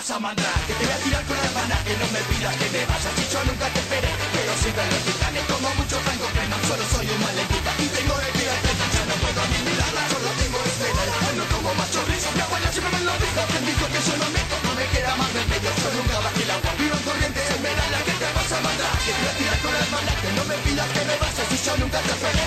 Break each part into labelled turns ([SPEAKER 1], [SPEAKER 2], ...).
[SPEAKER 1] pasa mandar? Que te voy a tirar con la hermana, que no me pidas que me vayas. Si yo nunca te esperé, pero siempre los titanes Como mucho Franco Freeman, solo soy un maletita. Y tengo de que ya no puedo ni mirarla Solo tengo escena, no como más chorizo Mi abuela siempre me lo dijo, quien dijo que yo no meto No me queda más remedio, yo nunca bajé el agua Vivo en corriente, esmeralda, que te vas a mandar. Que te voy a tirar con la hermana, que no me pidas que me vayas Si yo nunca te esperé,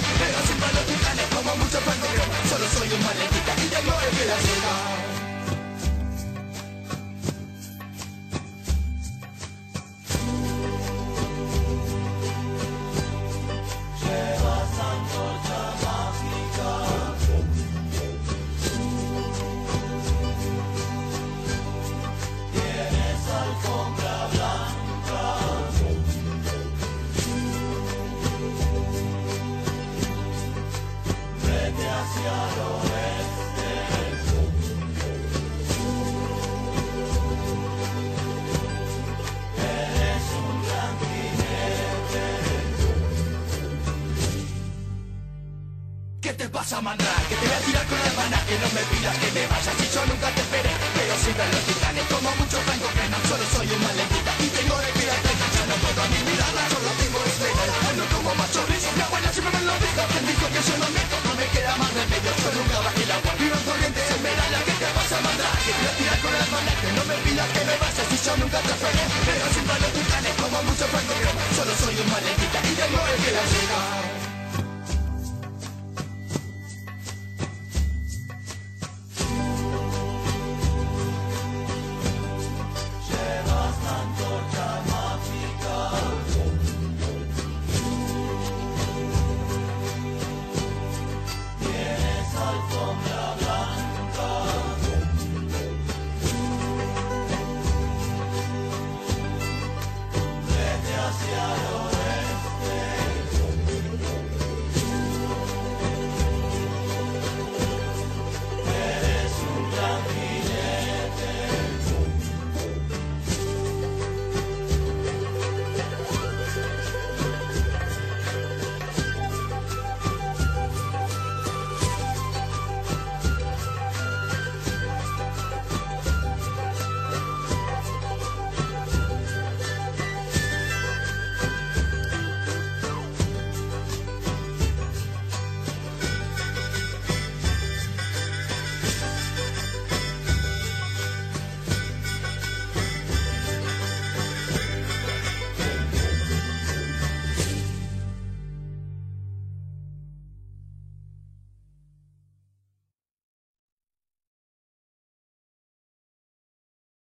[SPEAKER 1] ¿Qué te? Que te voy a tirar con la hermana Que no me pidas que me vayas. Si yo nunca te esperé Pero siempre los titanes Como mucho Franco Frenan Solo soy un maletita. Y tengo de vida treca Ya no puedo ni mirarla Solo tengo escena No como más chorizo Mi abuela siempre me lo dijo Quien dijo que yo no meto No me queda más remedio. Yo nunca bajé el agua Vivo en corriente Esmeralda ¿Qué te pasa, mandar? Que te voy a tirar con la hermana Que no me pidas que me vayas. Si yo nunca te esperé